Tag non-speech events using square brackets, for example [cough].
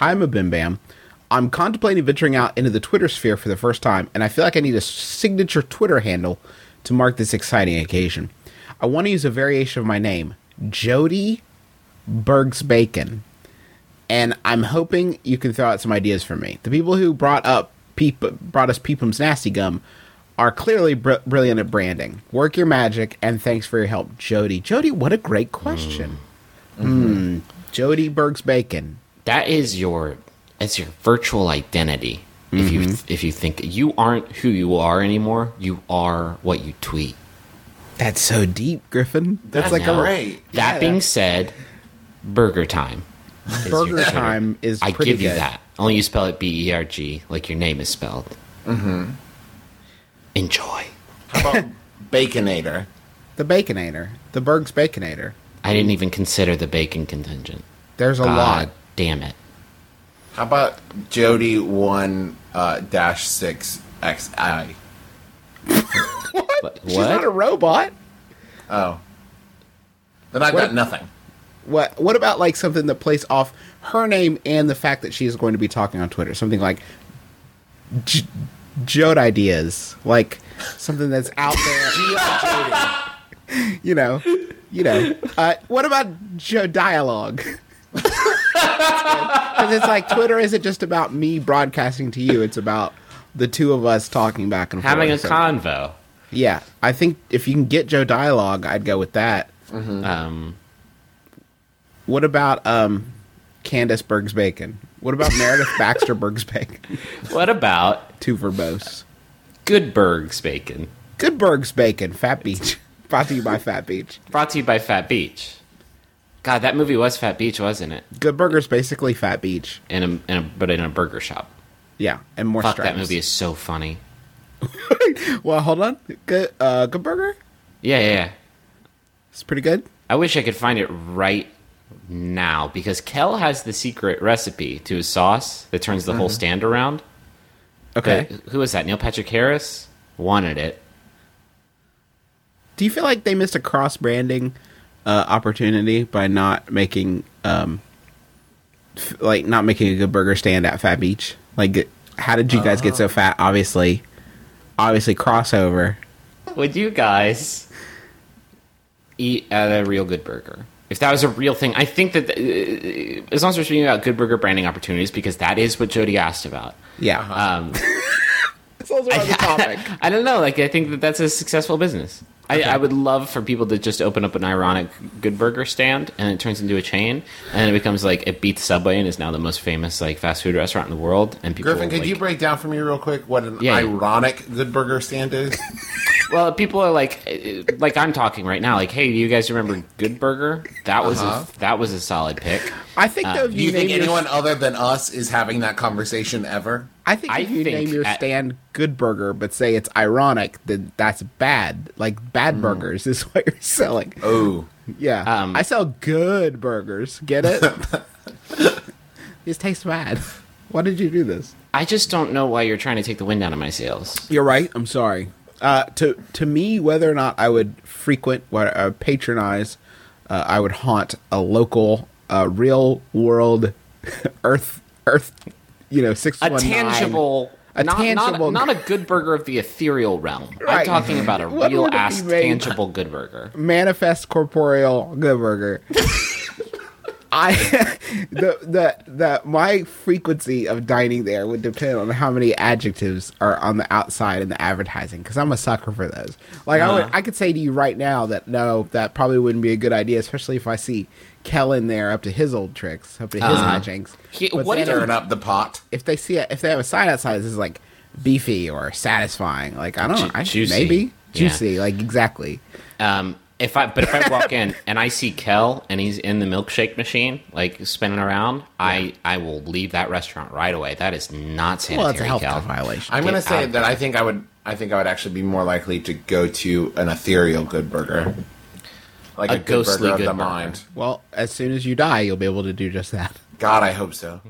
I'm a Bim Bam. I'm contemplating venturing out into the Twitter sphere for the first time, and I feel like I need a signature Twitter handle to mark this exciting occasion. I want to use a variation of my name, Jody Bergs Bacon, and I'm hoping you can throw out some ideas for me. The people who brought up Peep, brought us Peepum's Nasty Gum are clearly br- brilliant at branding. Work your magic, and thanks for your help, Jody. Jody, what a great question. Mm. Jody Bergs Bacon. That is your it's your virtual identity. If you if you think you aren't who you are anymore, you are what you tweet. That's so deep, Griffin. That's, That's like a great. That Yeah. being said, burger time. burger time is I pretty give you that. Only you spell it B E R G like your name is spelled. Mm-hmm. Enjoy. How about [laughs] Baconator? The Baconator. The Bergs Baconator. I didn't even consider the bacon contingent. There's a God lot. Damn it. How about Jody one uh, dash six XI? [laughs] What? She's not a robot. Oh, then I've What- got nothing. What what about like something that plays off her name and the fact that she is going to be talking on Twitter? Something like J- Jode ideas, like something that's out there. [laughs] you know, you know. Uh, what about Joe dialogue? [laughs] Because it's like Twitter isn't just about me broadcasting to you; it's about the two of us talking back and Having a. So- convo. Yeah, I think if you can get Joe dialogue, I'd go with that. Um, What about um, Candace Bergs Bacon? What about Meredith [laughs] Baxter Bergs Bacon? what about Two verbose. Good Berg's bacon? Good Bergs Bacon, Fat Beach. Brought to you by Fat Beach. Brought to you by Fat Beach. God, that movie was Fat Beach, wasn't it? Good Burger's basically Fat Beach. In a, in a but in a burger shop. Yeah, and more Fuck, stripes. that movie is so funny. [laughs] Well, hold on. Good, uh, Good Burger? Yeah, yeah, yeah. It's pretty good. I wish I could find it right now because Kel has the secret recipe to his sauce that turns the whole stand around. Okay. But who was that? Neil Patrick Harris wanted it. Do you feel like they missed a cross branding uh, opportunity by not making, um, f- like, not making a Good Burger stand at Fat Beach? Like, how did you guys get so fat? Obviously, obviously crossover. Would you guys eat at a real good burger? If that was a real thing, I think that uh, as long as we're speaking about good burger branding opportunities, because that is what Jody asked about. Yeah. Um, [laughs] It's also on the [laughs] topic. I don't know. Like, I think that that's a successful business. I, I would love for people to just open up an ironic good burger stand, and it turns into a chain, and it becomes like it beats Subway and is now the most famous like fast food restaurant in the world. And people, Griffin, could like, you break down for me real quick what an Yeah. ironic good burger stand is? [laughs] Well, people are like, eh, like I'm talking right now. Like, hey, do you guys remember Good Burger? That was Uh-huh. a, that was a solid pick. I think though, Do you think your- anyone other than us is having that conversation ever? I think I if you name your at- stand Good Burger, but say it's ironic, then that's bad. Like bad burgers is [laughs] what you're selling. Oh, Yeah, Um, I sell good burgers. Get it? [laughs] These taste bad. Why did you do this? I just don't know why you're trying to take the wind out of my sails. You're right. I'm sorry. Uh, to to me, whether or not I would frequent, what uh, patronize, uh, I would haunt a local, uh, real world, [laughs] Earth Earth, you know, six A tangible. A not, tangible- not, not a good burger of the ethereal realm. I'm talking about a [laughs] real ass tangible good burger. manifest corporeal good burger. [laughs] I [laughs] the the the my frequency of dining there would depend on how many adjectives are on the outside in the advertising because I'm a sucker for those. Like I would I could say to you right now that no, that probably wouldn't be a good idea, especially if I see Kellen there up to his old tricks, up to his Uh-huh. hijinks. He- what then do you- stirring up the pot. if they see it, if they have a sign outside, this is like beefy or satisfying. Like I don't Ju- know, I, juicy. maybe Yeah. juicy. Like exactly. Um, if I but if I walk in [laughs] and I see Kel and he's in the milkshake machine, like spinning around, I I will leave that restaurant right away. That is not sanitary, Well, it's a health Kel. violation. I'm gonna say that I think I would. I think I would actually be more likely to go to an ethereal good burger, like A a, good ghostly burger of good the burger. mind. Well, as soon as you die, you'll be able to do just that. God, I hope so.